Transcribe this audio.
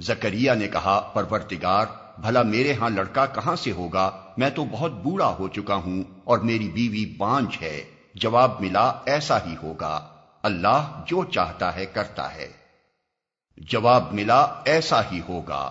زکریہ نے کہا پرورتگار بھلا میرے ہاں لڑکا کہاں سے ہوگا؟ میں تو بہت بوڑھا ہو چکا ہوں اور میری بیوی بانج ہے۔ جواب ملا، ایسا ہی ہوگا۔ اللہ جو چاہتا ہے، کرتا ہے۔ جواب ملا، ایسا ہی ہوگا۔